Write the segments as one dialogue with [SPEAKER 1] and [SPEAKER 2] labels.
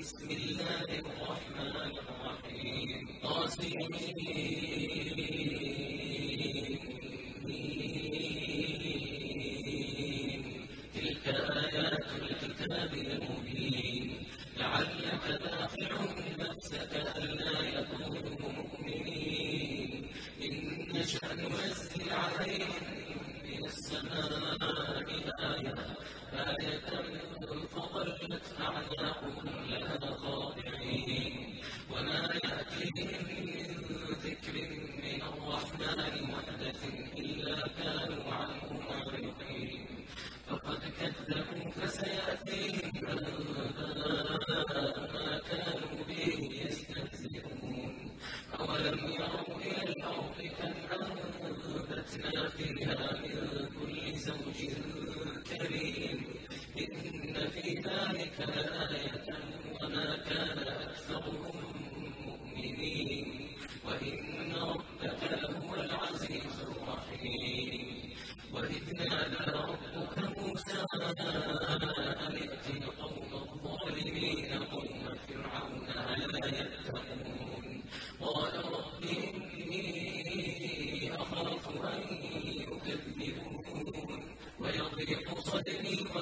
[SPEAKER 1] بسم الله الرحمن الرحيم طاسمين تلك آيات الكتاب المبين لعلك باخع نفسك ألا يكونوا مؤمنين إن نشأ ننزل عليهم من السماء آية آية فظلت أعناقهم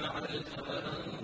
[SPEAKER 1] جعلت أنت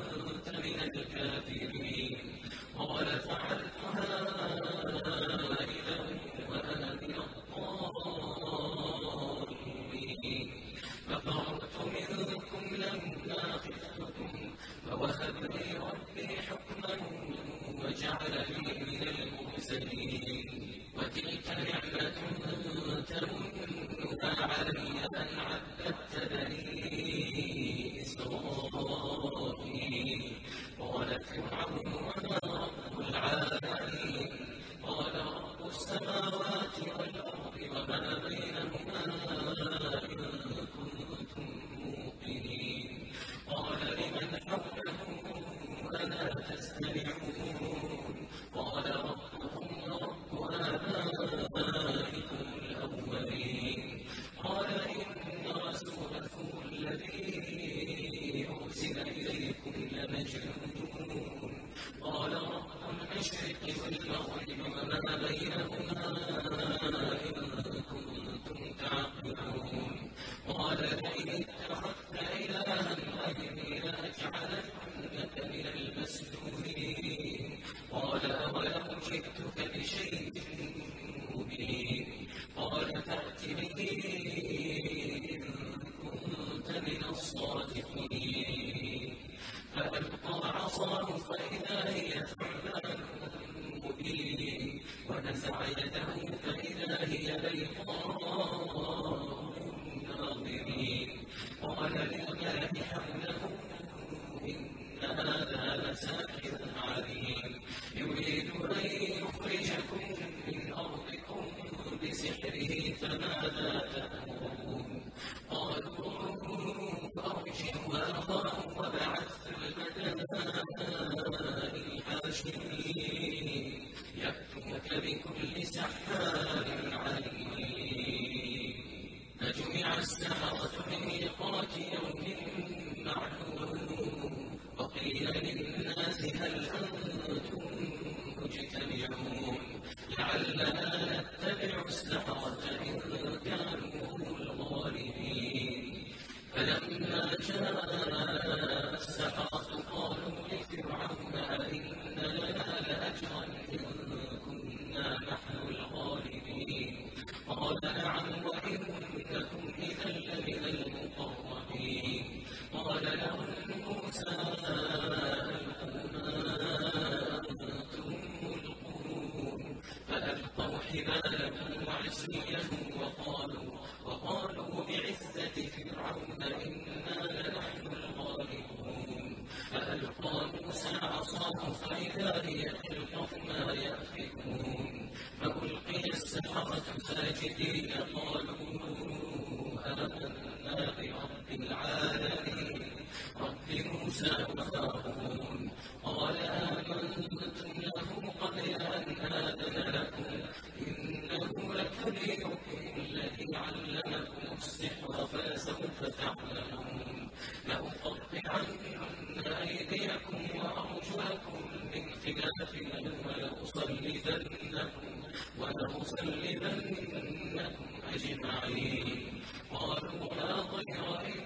[SPEAKER 1] الساعة ميقات يوم معلوم. وقيل للناس هل أنتم مجتمعون؟ لعلنا صيدا يكن حكمايا لأصلبنكم أجمعين. قالوا لا طير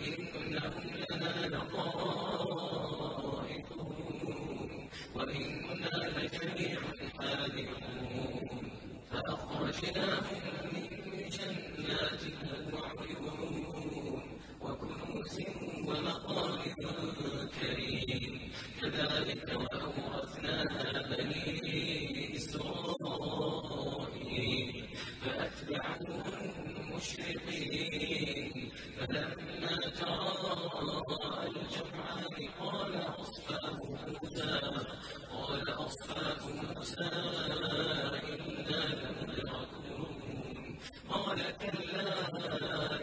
[SPEAKER 1] وإن قال كلا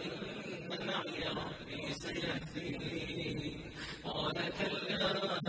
[SPEAKER 1] إن معي ربي سيهدين قال كلا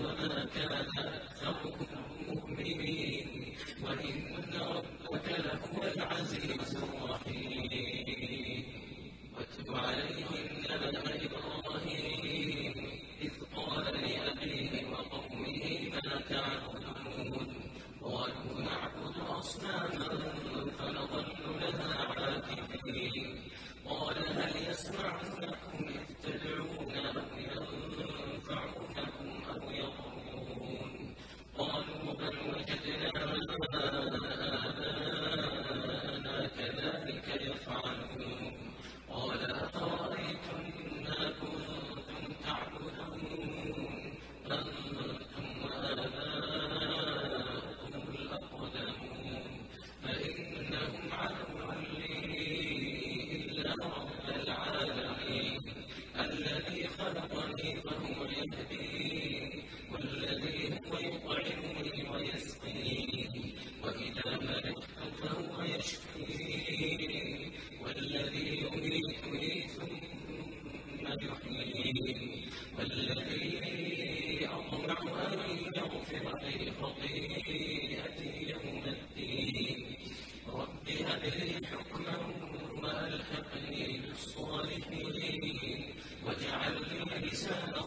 [SPEAKER 1] وما كان أكثرهم مؤمنين. وإن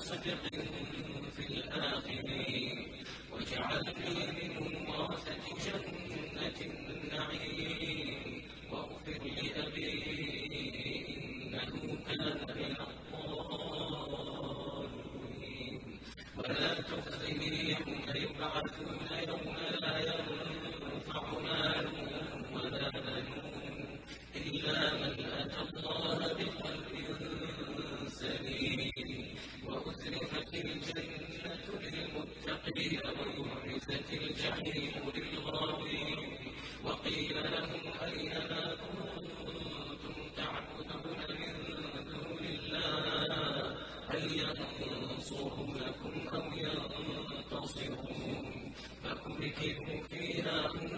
[SPEAKER 1] صدق في الآخرين وجعلني من ينصرونكم أو ينتصرون فكبكبوا فيها هم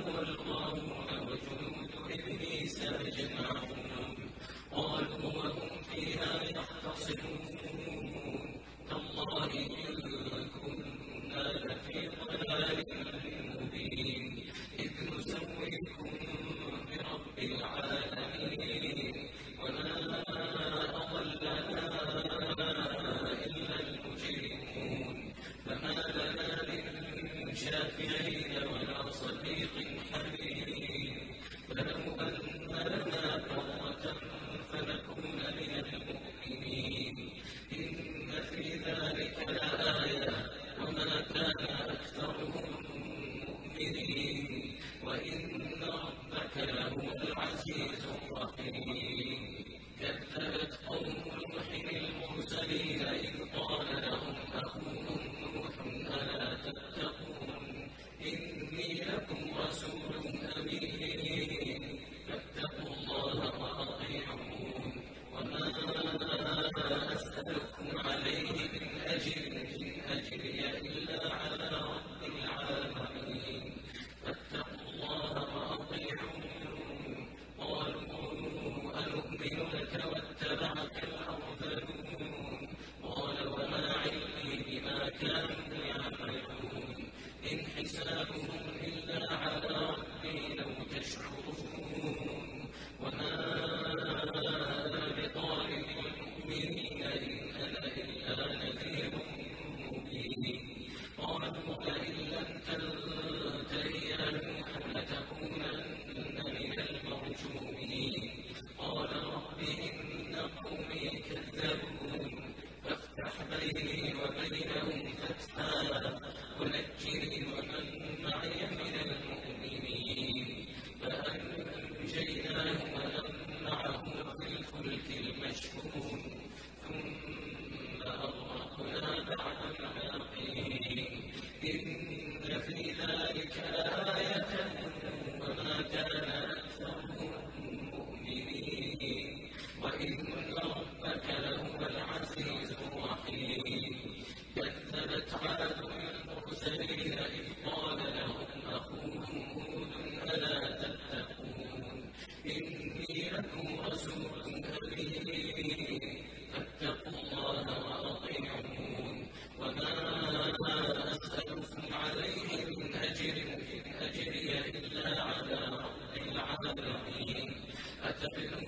[SPEAKER 1] and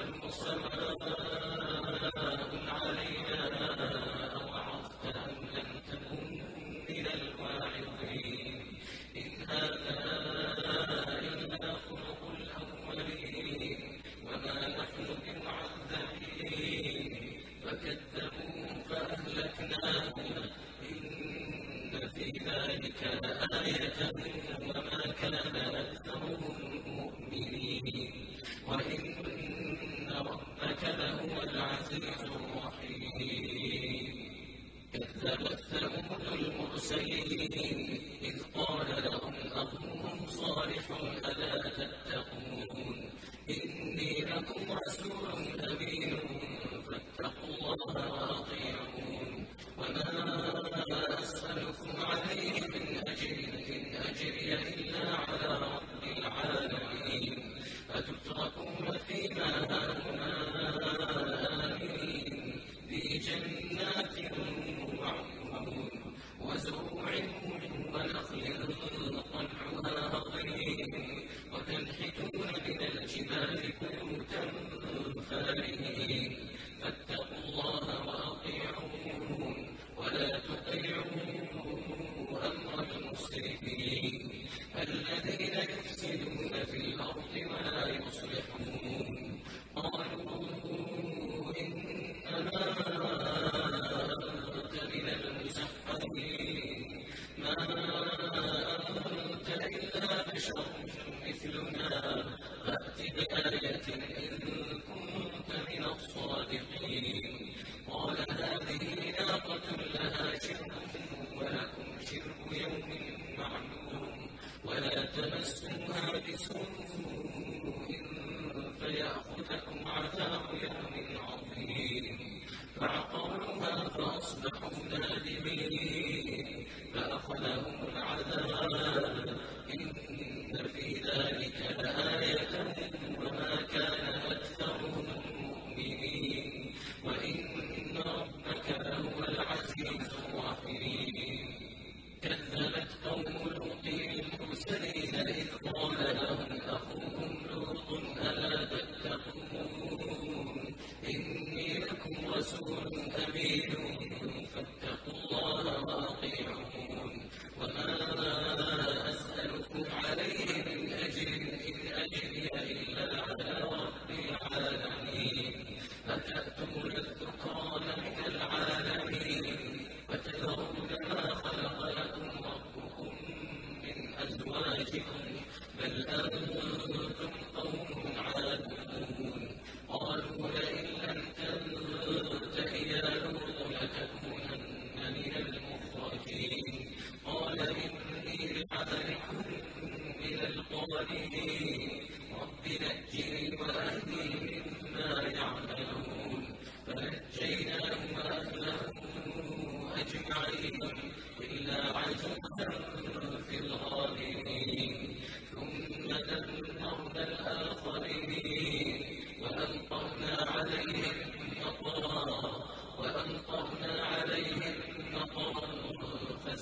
[SPEAKER 1] قالوا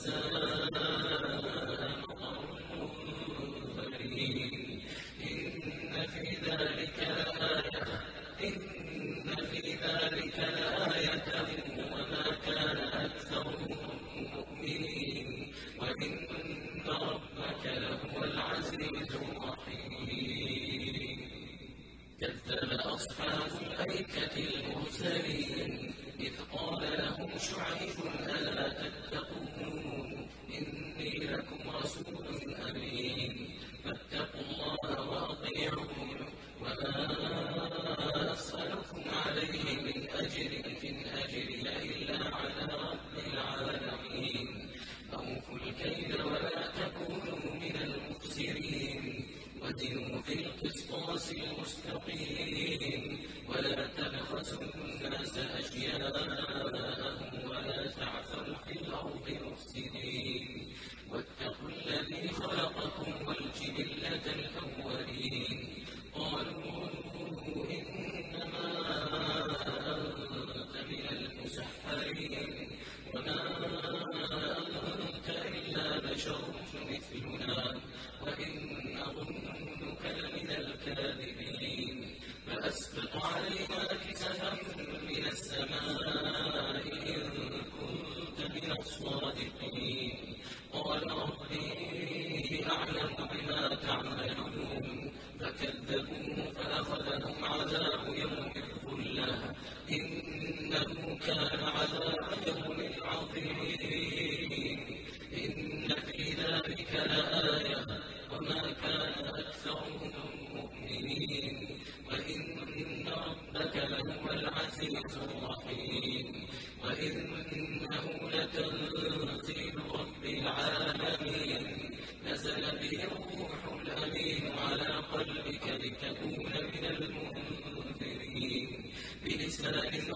[SPEAKER 1] Yeah.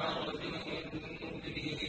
[SPEAKER 1] فقرأه عليهم ما كانوا به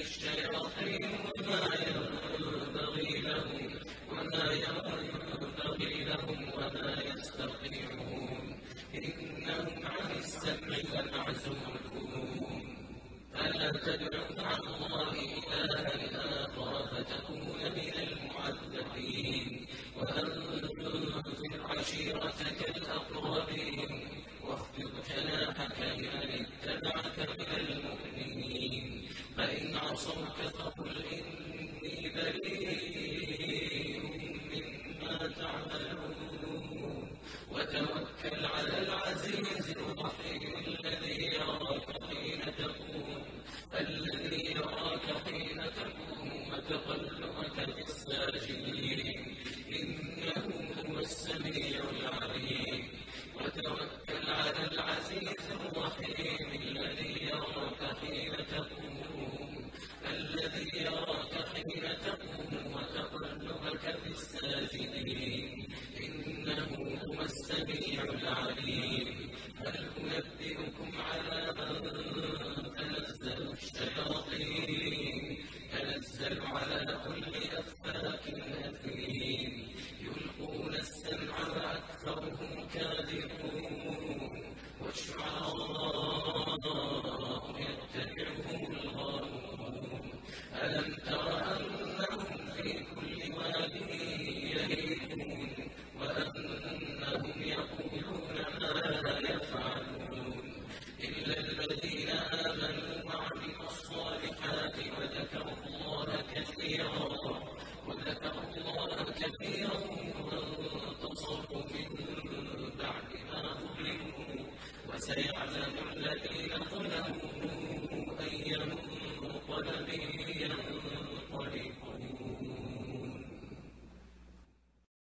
[SPEAKER 1] الشياطين العزيز الرحيم.